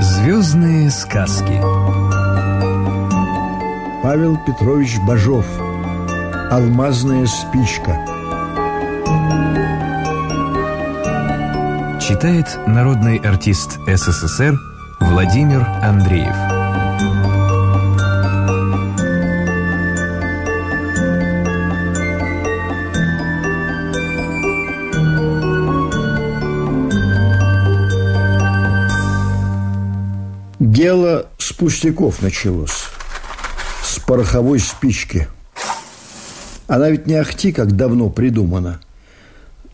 Звездные сказки. Павел Петрович Бажов. «Алмазная спичка» Читает народный артист СССР Владимир Андреев Дело с пустяков началось. С пороховой спички. Она ведь не ахти, как давно придумана.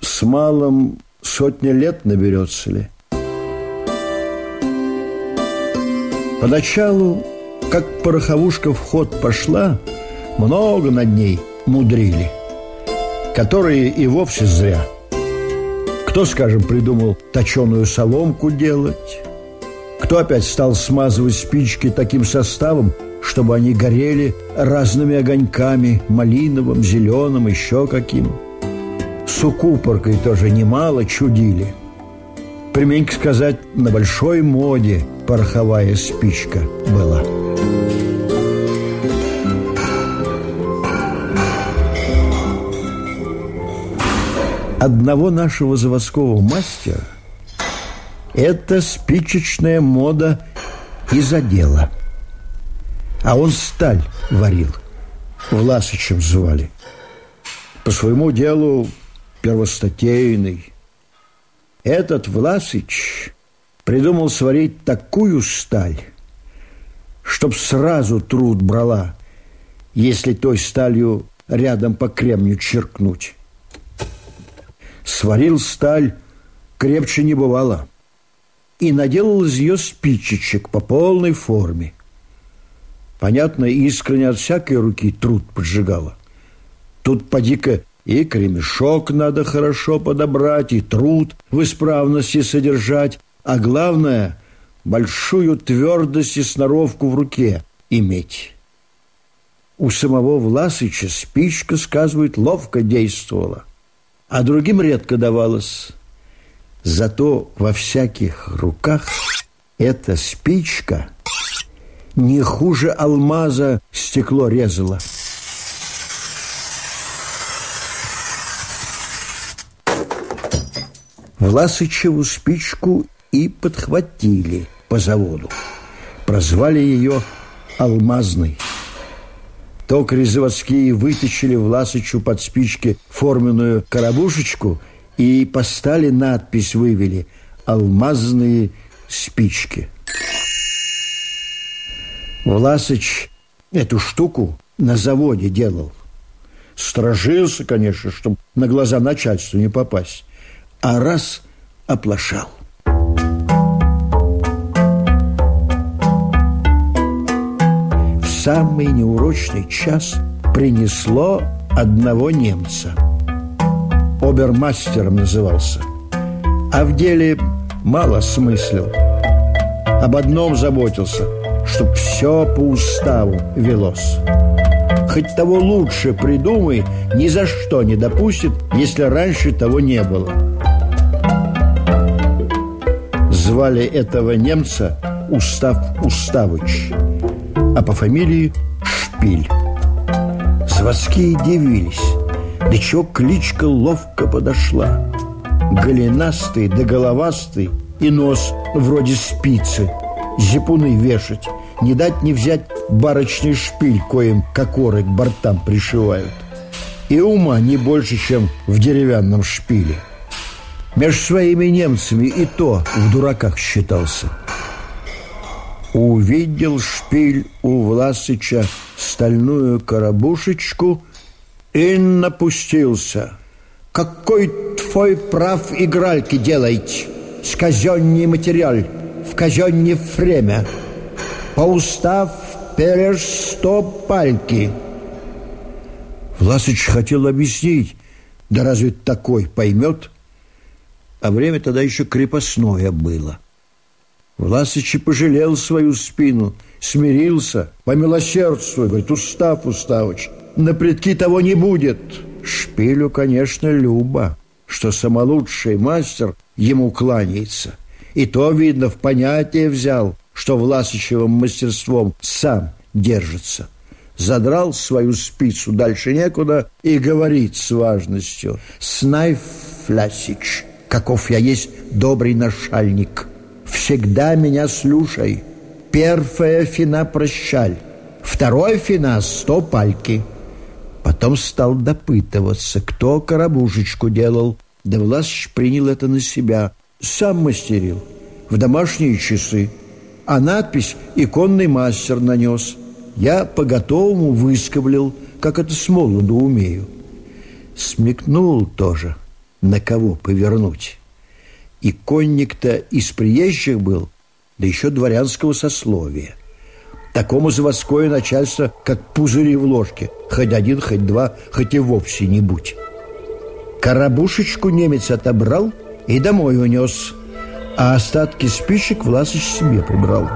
С малым сотня лет наберется ли? Поначалу, как пороховушка в ход пошла Много над ней мудрили Которые и вовсе зря. Кто, скажем, придумал точеную соломку делать кто опять стал смазывать спички таким составом, чтобы они горели разными огоньками, малиновым, зеленым, еще каким? С укупоркой тоже немало чудили. Применько сказать, на большой моде пороховая спичка была. Одного нашего заводского мастера – это спичечная мода и задела. А он сталь варил. Власычем звали. По своему делу первостатейный. Этот Власыч придумал сварить такую сталь, чтоб сразу труд брала, если той сталью рядом по кремню черкнуть. Сварил сталь, крепче не бывало – и наделал из ее спичечек по полной форме. Понятно, искренне от всякой руки труд поджигала. Тут поди-ка и кремешок надо хорошо подобрать, и труд в исправности содержать, а главное – большую твердость и сноровку в руке иметь. У самого Власыча спичка, сказывает, ловко действовала, а другим редко давалось. Зато во всяких руках эта спичка не хуже алмаза стекло резала. Власычеву спичку и подхватили по заводу. Прозвали ее «Алмазной». Токари заводские вытащили Власычу под спички форменную коробушечку – и по надпись вывели «Алмазные спички». Власыч эту штуку на заводе делал. Стражился, конечно, чтобы на глаза начальству не попасть. А раз оплошал. В самый неурочный час принесло одного немца – обермастером назывался. А в деле мало смыслил. Об одном заботился, чтоб все по уставу велось. Хоть того лучше придумай, ни за что не допустит, если раньше того не было. Звали этого немца Устав Уставыч, а по фамилии Шпиль. Заводские дивились – да чего кличка ловко подошла. Голенастый да головастый И нос вроде спицы. Зипуны вешать Не дать не взять барочный шпиль Коим кокоры к бортам пришивают. И ума не больше, чем в деревянном шпиле. Между своими немцами и то в дураках считался. Увидел шпиль у Власыча стальную коробушечку и напустился. Какой твой прав игральки делать? С казенний материал, в казенне время. По устав переш сто пальки. Власыч хотел объяснить, да разве такой поймет? А время тогда еще крепостное было. Власыч и пожалел свою спину, смирился, помилосердствуй, говорит, устав, уставыч, на предки того не будет. Шпилю, конечно, Люба, что самолучший мастер ему кланяется. И то, видно, в понятие взял, что Власычевым мастерством сам держится. Задрал свою спицу дальше некуда и говорит с важностью «Снай, Флясич, каков я есть добрый нашальник, всегда меня слушай. Первая фина прощаль, второй фина сто пальки». Потом стал допытываться, кто коробушечку делал. Да Власыч принял это на себя, сам мастерил, в домашние часы – а надпись «Иконный мастер» нанес. Я по-готовому выскоблил, как это с молоду умею. Смекнул тоже, на кого повернуть. Иконник-то из приезжих был, да еще дворянского сословия. Такому заводское начальство, как пузыри в ложке, хоть один, хоть два, хоть и вовсе не будь. Коробушечку немец отобрал и домой унес – а остатки спичек Власыч себе прибрал.